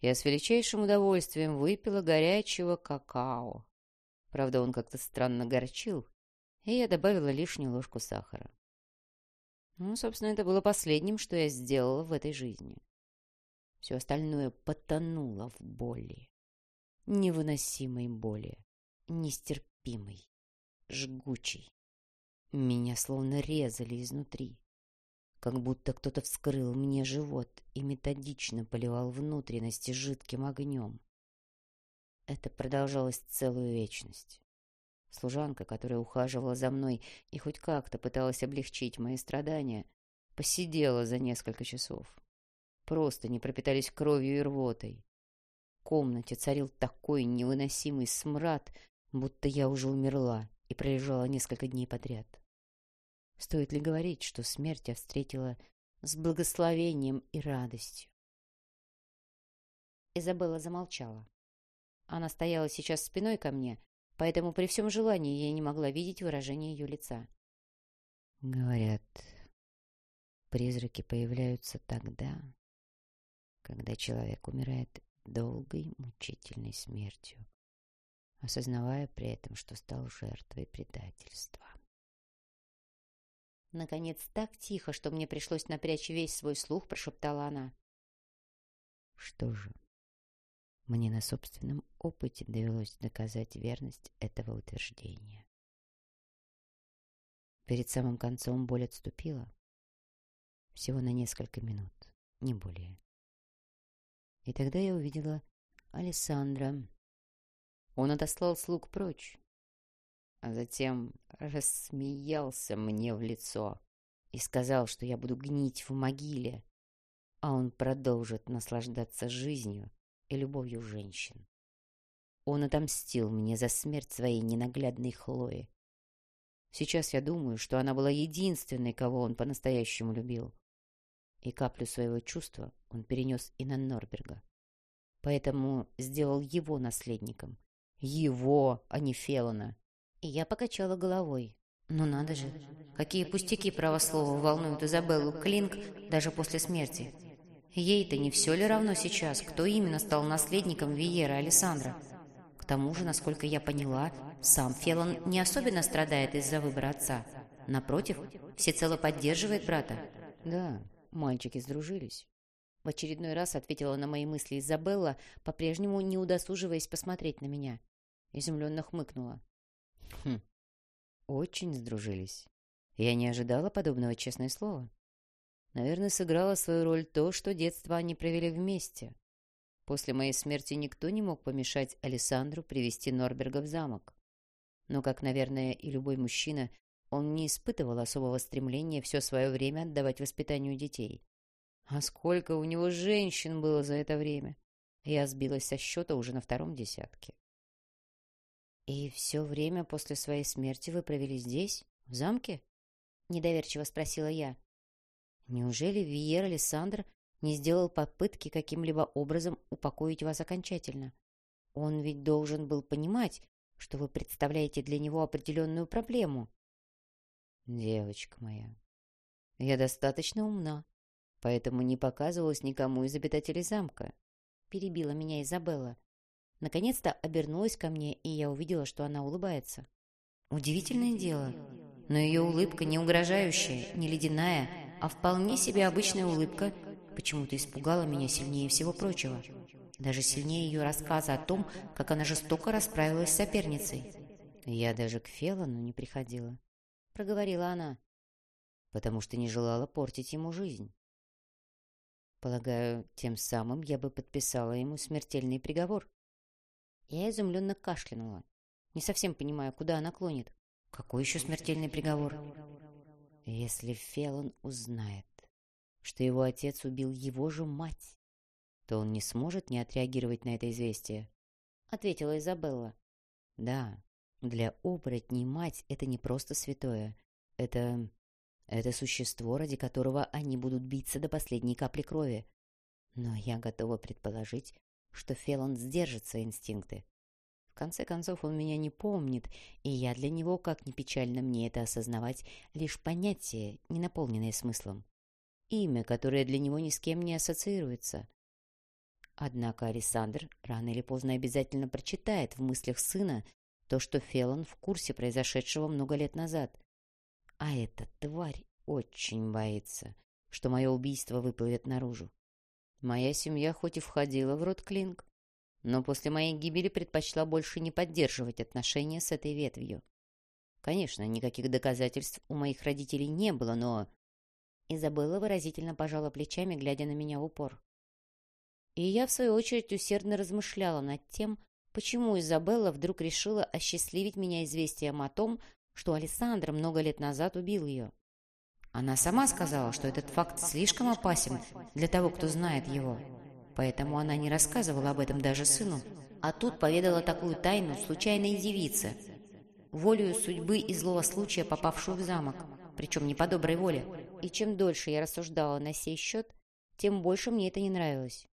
Я с величайшим удовольствием выпила горячего какао. Правда, он как-то странно горчил, и я добавила лишнюю ложку сахара. Ну, собственно, это было последним, что я сделала в этой жизни. Все остальное потонуло в боли. Невыносимой боли. Нестерпимой. Жгучей. Меня словно резали изнутри. Как будто кто-то вскрыл мне живот и методично поливал внутренности жидким огнем. Это продолжалось целую вечность. Служанка, которая ухаживала за мной и хоть как-то пыталась облегчить мои страдания, посидела за несколько часов. Просто не пропитались кровью и рвотой. В комнате царил такой невыносимый смрад, будто я уже умерла и пролежала несколько дней подряд. Стоит ли говорить, что смерть я встретила с благословением и радостью? Изабелла замолчала. Она стояла сейчас спиной ко мне, поэтому при всем желании я не могла видеть выражение ее лица. Говорят, призраки появляются тогда, когда человек умирает долгой, мучительной смертью, осознавая при этом, что стал жертвой предательства. Наконец, так тихо, что мне пришлось напрячь весь свой слух, прошептала она. Что же, мне на собственном опыте довелось доказать верность этого утверждения. Перед самым концом боль отступила. Всего на несколько минут, не более. И тогда я увидела Александра. Он отослал слуг прочь, а затем рассмеялся мне в лицо и сказал, что я буду гнить в могиле, а он продолжит наслаждаться жизнью и любовью женщин. Он отомстил мне за смерть своей ненаглядной Хлои. Сейчас я думаю, что она была единственной, кого он по-настоящему любил. И каплю своего чувства он перенес и на Норберга. Поэтому сделал его наследником. Его, а не Фелона. И я покачала головой. Ну надо же, какие пустяки правослова волнуют Изабеллу Клинк даже после смерти. Ей-то не все ли равно сейчас, кто именно стал наследником Виера Александра? К тому же, насколько я поняла, сам Фелон не особенно страдает из-за выбора отца. Напротив, всецело поддерживает брата. Да, мальчики сдружились. В очередной раз ответила на мои мысли Изабелла, по-прежнему не удосуживаясь посмотреть на меня. Изумленно хмыкнула. Хм, очень сдружились. Я не ожидала подобного, честное слово. Наверное, сыграло свою роль то, что детство они провели вместе. После моей смерти никто не мог помешать Александру привести Норберга в замок. Но, как, наверное, и любой мужчина, он не испытывал особого стремления все свое время отдавать воспитанию детей. А сколько у него женщин было за это время! Я сбилась со счета уже на втором десятке. «И все время после своей смерти вы провели здесь, в замке?» — недоверчиво спросила я. «Неужели Виер Александр не сделал попытки каким-либо образом упокоить вас окончательно. Он ведь должен был понимать, что вы представляете для него определенную проблему. Девочка моя, я достаточно умна, поэтому не показывалась никому из обитателей замка. Перебила меня Изабелла. Наконец-то обернулась ко мне, и я увидела, что она улыбается. Удивительное дело, но ее улыбка не угрожающая, не ледяная, а вполне себе обычная улыбка — почему-то испугала меня сильнее всего прочего. Даже сильнее ее рассказа о том, как она жестоко расправилась с соперницей. «Я даже к Фелану не приходила», — проговорила она, «потому что не желала портить ему жизнь. Полагаю, тем самым я бы подписала ему смертельный приговор». Я изумленно кашлянула, не совсем понимая, куда она клонит. «Какой еще смертельный приговор?» «Если Фелон узнает, что его отец убил его же мать, то он не сможет не отреагировать на это известие, — ответила Изабелла. Да, для оборотней мать — это не просто святое. Это... это существо, ради которого они будут биться до последней капли крови. Но я готова предположить, что Фелон сдержит свои инстинкты. В конце концов, он меня не помнит, и я для него, как ни печально мне это осознавать, лишь понятие, не наполненное смыслом имя, которое для него ни с кем не ассоциируется. Однако Александр рано или поздно обязательно прочитает в мыслях сына то, что Фелон в курсе произошедшего много лет назад. А эта тварь очень боится, что мое убийство выплывет наружу. Моя семья хоть и входила в род Клинк, но после моей гибели предпочла больше не поддерживать отношения с этой ветвью. Конечно, никаких доказательств у моих родителей не было, но Изабелла выразительно пожала плечами, глядя на меня в упор. И я, в свою очередь, усердно размышляла над тем, почему Изабелла вдруг решила осчастливить меня известием о том, что Александр много лет назад убил ее. Она сама сказала, что этот факт слишком опасен для того, кто знает его. Поэтому она не рассказывала об этом даже сыну. А тут поведала такую тайну случайной девице, волею судьбы и злого случая попавшую в замок, причем не по доброй воле. И чем дольше я рассуждала на сей счет, тем больше мне это не нравилось.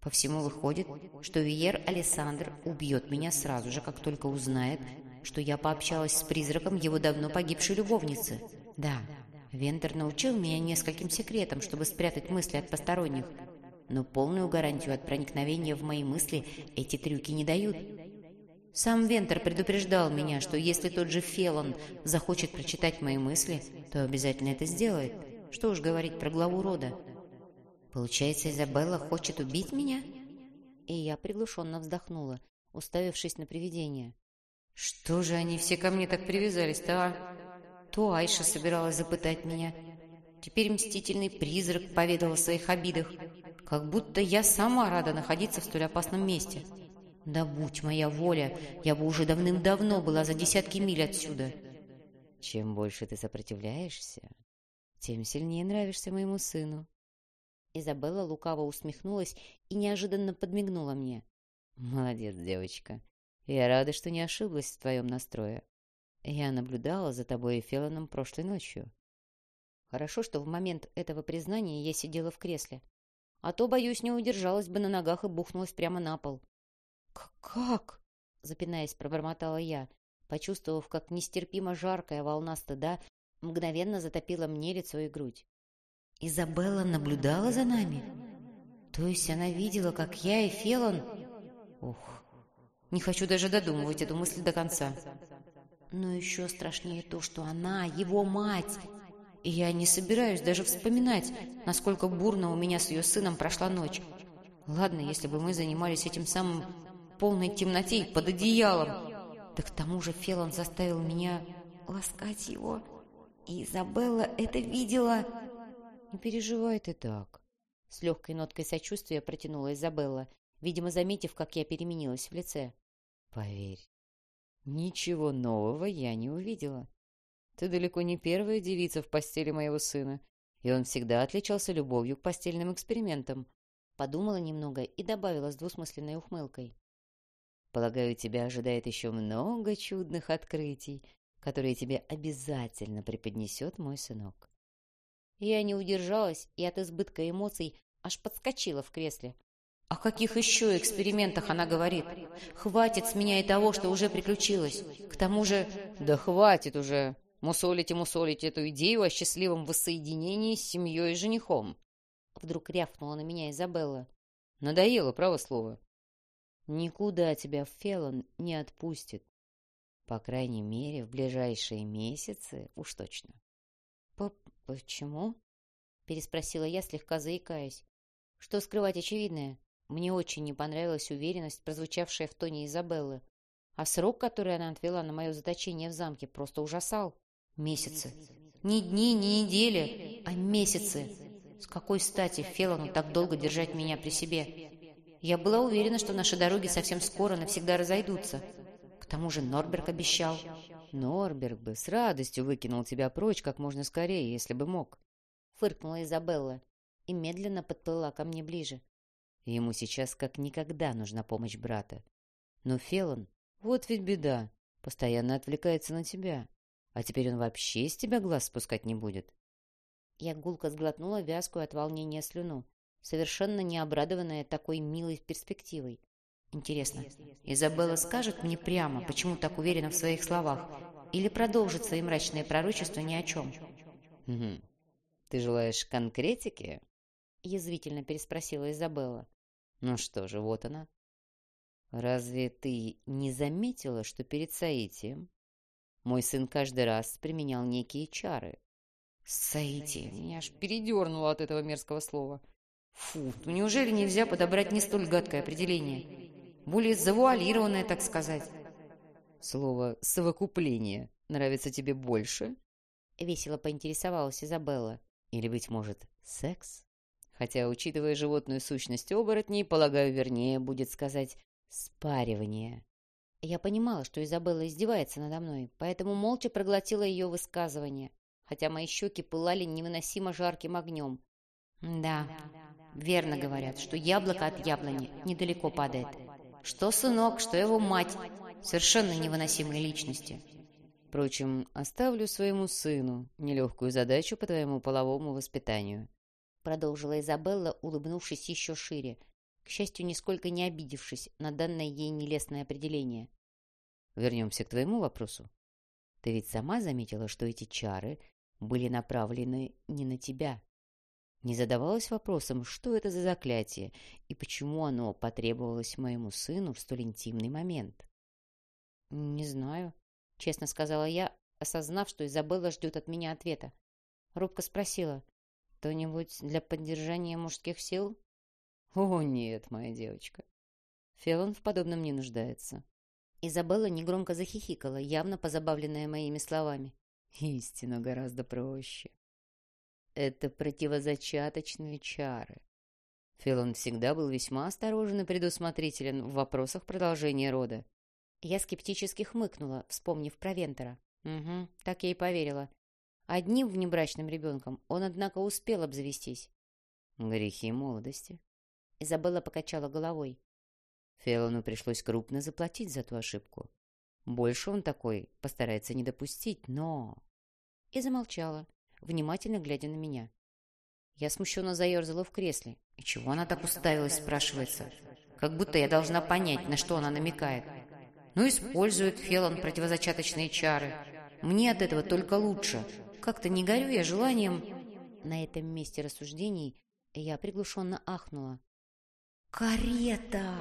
По всему выходит, что Виер Александр убьет меня сразу же, как только узнает, что я пообщалась с призраком его давно погибшей любовницы. Да, Вентер научил меня нескольким секретам, чтобы спрятать мысли от посторонних, но полную гарантию от проникновения в мои мысли эти трюки не дают. Сам Вентер предупреждал меня, что если тот же Фелон захочет прочитать мои мысли, то обязательно это сделает. Что уж говорить про главу рода. Получается, Изабелла хочет убить меня? И я приглушенно вздохнула, уставившись на привидение. Что же они все ко мне так привязались-то, а? То Айша собиралась запытать меня. Теперь мстительный призрак поведал о своих обидах. Как будто я сама рада находиться в столь опасном месте. Да будь моя воля, я бы уже давным-давно была за десятки миль отсюда. Чем больше ты сопротивляешься, тем сильнее нравишься моему сыну. Изабелла лукаво усмехнулась и неожиданно подмигнула мне. «Молодец, девочка. Я рада, что не ошиблась в твоем настрое. Я наблюдала за тобой и Феллоном прошлой ночью. Хорошо, что в момент этого признания я сидела в кресле. А то, боюсь, не удержалась бы на ногах и бухнулась прямо на пол. «Как?» — запинаясь, пробормотала я, почувствовав, как нестерпимо жаркая волна стыда мгновенно затопила мне лицо и грудь. «Изабелла наблюдала за нами? То есть она видела, как я и Фелон...» «Ух, не хочу даже додумывать эту мысль до конца». «Но еще страшнее то, что она его мать!» И я не собираюсь даже вспоминать, насколько бурно у меня с ее сыном прошла ночь. Ладно, если бы мы занимались этим самым в полной темноте и под одеялом. Да к тому же Фелон заставил меня ласкать его. И Изабелла это видела. «Не переживай ты так», — с легкой ноткой сочувствия протянула Изабелла. видимо, заметив, как я переменилась в лице. «Поверь, ничего нового я не увидела. Ты далеко не первая девица в постели моего сына, и он всегда отличался любовью к постельным экспериментам». Подумала немного и добавила с двусмысленной ухмылкой. «Полагаю, тебя ожидает еще много чудных открытий, которые тебе обязательно преподнесет мой сынок». Я не удержалась и от избытка эмоций аж подскочила в кресле. О каких еще экспериментах она говорит? Хватит с меня и того, что уже приключилось. К тому же... Да хватит уже мусолить и мусолить эту идею о счастливом воссоединении с семьей и женихом. Вдруг рявкнула на меня Изабелла. Надоело, право слово. Никуда тебя Фелон не отпустит. По крайней мере, в ближайшие месяцы уж точно. По «Почему?» — переспросила я, слегка заикаясь. Что скрывать очевидное? Мне очень не понравилась уверенность, прозвучавшая в тоне Изабеллы. А срок, который она отвела на мое заточение в замке, просто ужасал. Месяцы. Не дни, не недели, а месяцы. С какой стати Фелону так долго держать меня при себе? Я была уверена, что наши дороги совсем скоро навсегда разойдутся. К тому же Норберг обещал. Норберг бы с радостью выкинул тебя прочь как можно скорее, если бы мог. Фыркнула Изабелла и медленно подплыла ко мне ближе. Ему сейчас как никогда нужна помощь брата. Но Фелон, вот ведь беда, постоянно отвлекается на тебя. А теперь он вообще с тебя глаз спускать не будет. Я гулко сглотнула вязкую от волнения слюну, совершенно не обрадованная такой милой перспективой. Интересно, Изабелла скажет мне прямо, почему так уверена в своих словах, или продолжит свои мрачные пророчества ни о чем? Угу. «Ты желаешь конкретики?» — язвительно переспросила Изабелла. «Ну что же, вот она. Разве ты не заметила, что перед Саитием мой сын каждый раз применял некие чары?» «Саити!» Меня аж передернуло от этого мерзкого слова. Фу, ну неужели нельзя подобрать не столь гадкое определение? Более завуалированное, так сказать. Слово «совокупление» нравится тебе больше? Весело поинтересовалась Изабелла. Или, быть может, секс? Хотя, учитывая животную сущность оборотней, полагаю, вернее будет сказать «спаривание». Я понимала, что Изабелла издевается надо мной, поэтому молча проглотила ее высказывание, хотя мои щеки пылали невыносимо жарким огнем. Да, верно говорят, что яблоко от яблони недалеко падает. Что сынок, что его мать, совершенно невыносимые личности. Впрочем, оставлю своему сыну нелегкую задачу по твоему половому воспитанию. Продолжила Изабелла, улыбнувшись еще шире, к счастью, нисколько не обидевшись на данное ей нелестное определение. Вернемся к твоему вопросу. Ты ведь сама заметила, что эти чары были направлены не на тебя. Не задавалась вопросом, что это за заклятие и почему оно потребовалось моему сыну в столь интимный момент. «Не знаю», честно сказала я, осознав, что Изабелла ждет от меня ответа. Робко спросила, «Кто-нибудь для поддержания мужских сил?» «О, нет, моя девочка. Фелон в подобном не нуждается». Изабелла негромко захихикала, явно позабавленная моими словами. «Истина гораздо проще. Это противозачаточные чары. Фелон всегда был весьма осторожен и предусмотрителен в вопросах продолжения рода. Я скептически хмыкнула, вспомнив про Вентера. Угу, так я и поверила. Одним внебрачным ребенком он, однако, успел обзавестись. Грехи молодости. Изабелла покачала головой. Фелону пришлось крупно заплатить за ту ошибку. Больше он такой постарается не допустить, но... И замолчала, внимательно глядя на меня. Я смущенно заерзала в кресле. И чего она так уставилась, спрашивается? Как будто я должна понять, на что она намекает. Ну, использует Фелон противозачаточные чары. Мне от этого только лучше. Как-то не горю я желанием... На этом месте рассуждений я приглушенно ахнула. «Карета!»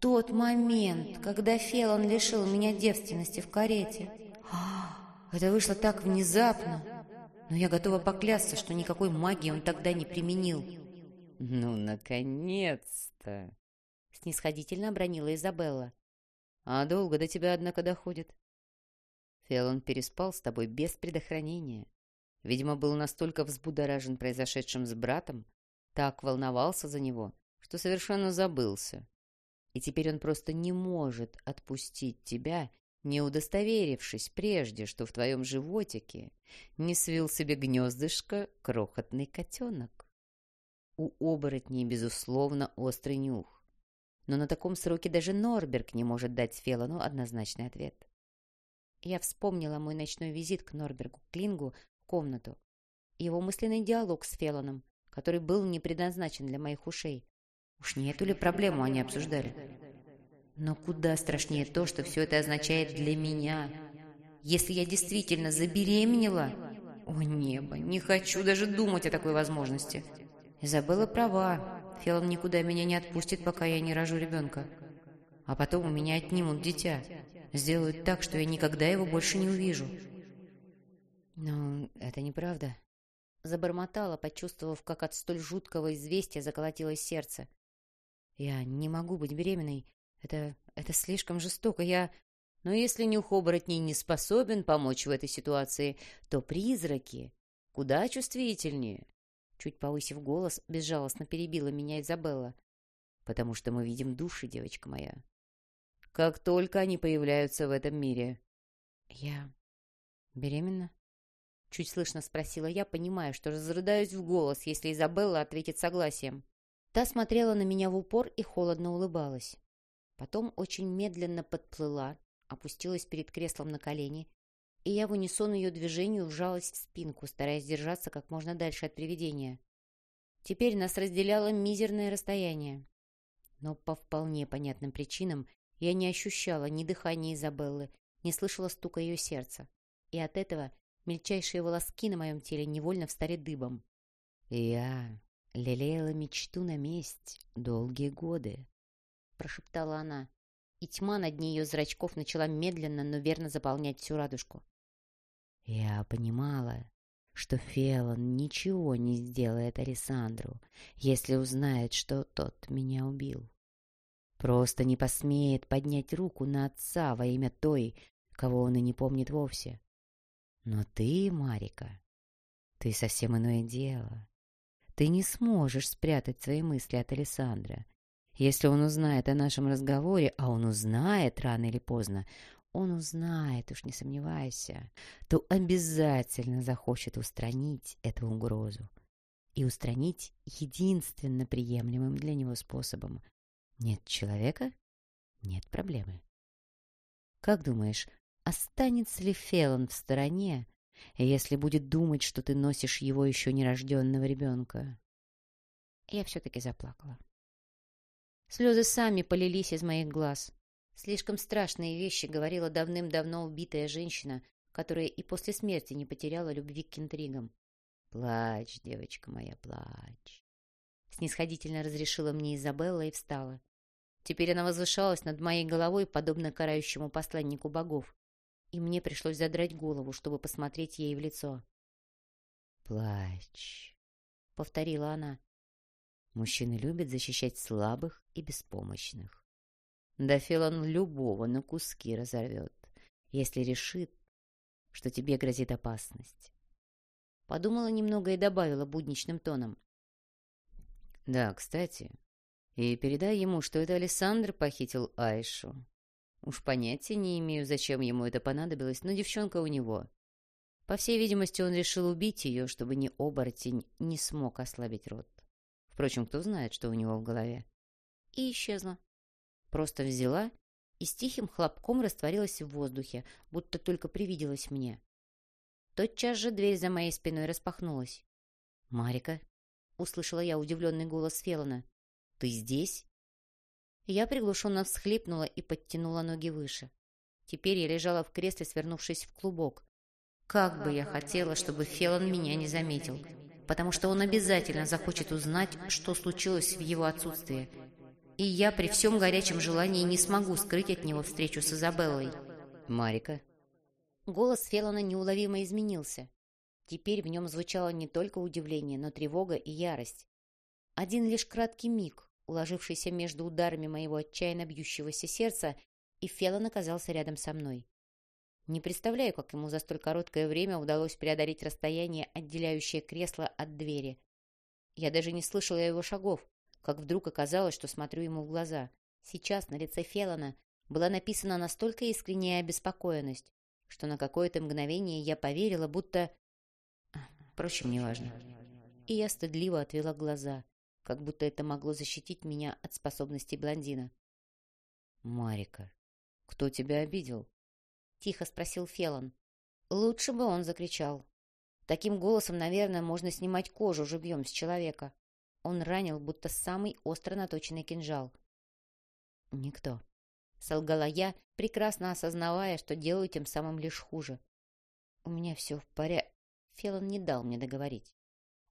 Тот момент, когда Фелон лишил меня девственности в карете. Это вышло так внезапно. Но я готова поклясться, что никакой магии он тогда не применил. «Ну, наконец-то!» Снисходительно обронила Изабелла. А долго до тебя, однако, доходит. Фелон переспал с тобой без предохранения. Видимо, был настолько взбудоражен произошедшим с братом, так волновался за него, что совершенно забылся. И теперь он просто не может отпустить тебя, не удостоверившись прежде, что в твоем животике не свил себе гнездышко крохотный котенок. У оборотней, безусловно, острый нюх. Но на таком сроке даже Норберг не может дать Фелану однозначный ответ. Я вспомнила мой ночной визит к Норбергу Клингу в комнату. Его мысленный диалог с Феланом, который был не предназначен для моих ушей. Уж не эту ли проблему они обсуждали? Но куда страшнее то, что все это означает для меня. Если я действительно забеременела... О, небо, не хочу даже думать о такой возможности. Изабелла права. Фелон никуда меня не отпустит, пока я не рожу ребенка. А потом у меня отнимут дитя. Сделают так, что я никогда его больше не увижу. Но это неправда. Забормотала, почувствовав, как от столь жуткого известия заколотилось сердце. Я не могу быть беременной. Это... это слишком жестоко. Я... Но если нюх оборотней не способен помочь в этой ситуации, то призраки куда чувствительнее. Чуть повысив голос, безжалостно перебила меня Изабелла. Потому что мы видим души, девочка моя. Как только они появляются в этом мире. Я беременна? Чуть слышно спросила я, понимая, что разрыдаюсь в голос, если Изабелла ответит согласием. Та смотрела на меня в упор и холодно улыбалась. Потом очень медленно подплыла, опустилась перед креслом на колени, и я в унисон ее движению вжалась в спинку, стараясь держаться как можно дальше от привидения. Теперь нас разделяло мизерное расстояние. Но по вполне понятным причинам я не ощущала ни дыхания Изабеллы, не слышала стука ее сердца. И от этого мельчайшие волоски на моем теле невольно встали дыбом. Я лелеяла мечту на месть долгие годы прошептала она, и тьма над ней ее зрачков начала медленно, но верно заполнять всю радужку. Я понимала, что Фелон ничего не сделает Александру, если узнает, что тот меня убил. Просто не посмеет поднять руку на отца во имя той, кого он и не помнит вовсе. Но ты, Марика, ты совсем иное дело. Ты не сможешь спрятать свои мысли от Александра, если он узнает о нашем разговоре, а он узнает рано или поздно, он узнает, уж не сомневайся, то обязательно захочет устранить эту угрозу. И устранить единственно приемлемым для него способом. Нет человека — нет проблемы. Как думаешь, останется ли Фелон в стороне, если будет думать, что ты носишь его еще нерожденного ребенка? Я все-таки заплакала. Слезы сами полились из моих глаз. Слишком страшные вещи говорила давным-давно убитая женщина, которая и после смерти не потеряла любви к интригам. «Плачь, девочка моя, плачь!» Снисходительно разрешила мне Изабелла и встала. Теперь она возвышалась над моей головой, подобно карающему посланнику богов, и мне пришлось задрать голову, чтобы посмотреть ей в лицо. «Плачь!» — повторила она. Мужчины любят защищать слабых и беспомощных. Да Фелон любого на куски разорвет, если решит, что тебе грозит опасность. Подумала немного и добавила будничным тоном. Да, кстати, и передай ему, что это Александр похитил Айшу. Уж понятия не имею, зачем ему это понадобилось, но девчонка у него. По всей видимости, он решил убить ее, чтобы ни оборотень не смог ослабить рот. Впрочем, кто знает, что у него в голове. И исчезла. Просто взяла и с тихим хлопком растворилась в воздухе, будто только привиделась мне. Тотчас же дверь за моей спиной распахнулась. «Марика?» — услышала я удивленный голос Феллона. «Ты здесь?» Я приглушенно всхлипнула и подтянула ноги выше. Теперь я лежала в кресле, свернувшись в клубок. Как бы я хотела, чтобы Феллон меня не заметил потому что он обязательно захочет узнать, что случилось в его отсутствие. И я при всем горячем желании не смогу скрыть от него встречу с Изабеллой. «Марика?» Голос Феллона неуловимо изменился. Теперь в нем звучало не только удивление, но тревога и ярость. Один лишь краткий миг, уложившийся между ударами моего отчаянно бьющегося сердца, и Феллон оказался рядом со мной. Не представляю, как ему за столь короткое время удалось преодолеть расстояние, отделяющее кресло от двери. Я даже не слышала его шагов, как вдруг оказалось, что смотрю ему в глаза. Сейчас на лице Феллона была написана настолько искренняя обеспокоенность, что на какое-то мгновение я поверила, будто... Впрочем, неважно. И я стыдливо отвела глаза, как будто это могло защитить меня от способностей блондина. «Марика, кто тебя обидел?» — тихо спросил Фелон. Лучше бы он закричал. Таким голосом, наверное, можно снимать кожу живьем с человека. Он ранил, будто самый остро наточенный кинжал. «Никто», — солгала я, прекрасно осознавая, что делаю тем самым лишь хуже. «У меня все в порядке». Фелон не дал мне договорить.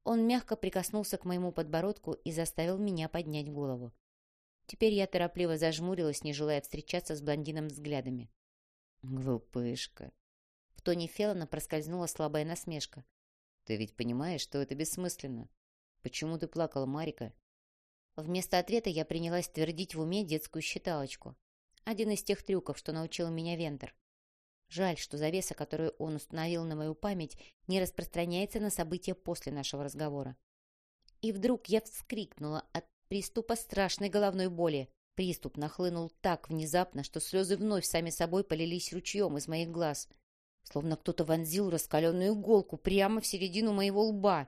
Он мягко прикоснулся к моему подбородку и заставил меня поднять голову. Теперь я торопливо зажмурилась, не желая встречаться с блондином взглядами. «Глупышка!» В тоне Феллона проскользнула слабая насмешка. «Ты ведь понимаешь, что это бессмысленно? Почему ты плакала, Марика?» Вместо ответа я принялась твердить в уме детскую считалочку. Один из тех трюков, что научил меня Вентер. Жаль, что завеса, которую он установил на мою память, не распространяется на события после нашего разговора. И вдруг я вскрикнула от приступа страшной головной боли. Приступ нахлынул так внезапно, что слезы вновь сами собой полились ручьем из моих глаз — словно кто-то вонзил раскаленную иголку прямо в середину моего лба.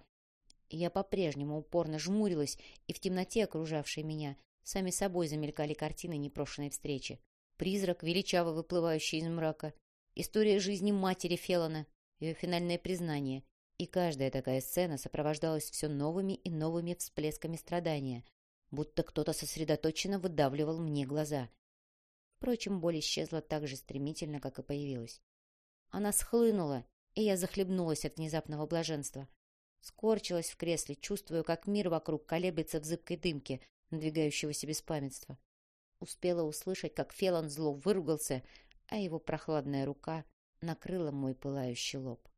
Я по-прежнему упорно жмурилась, и в темноте, окружавшей меня, сами собой замелькали картины непрошенной встречи. Призрак, величаво выплывающий из мрака, история жизни матери Феллона, ее финальное признание. И каждая такая сцена сопровождалась все новыми и новыми всплесками страдания, будто кто-то сосредоточенно выдавливал мне глаза. Впрочем, боль исчезла так же стремительно, как и появилась. Она схлынула, и я захлебнулась от внезапного блаженства. Скорчилась в кресле, чувствуя, как мир вокруг колеблется в зыбкой дымке, надвигающегося беспамятства. Успела услышать, как Фелон зло выругался, а его прохладная рука накрыла мой пылающий лоб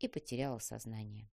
и потеряла сознание.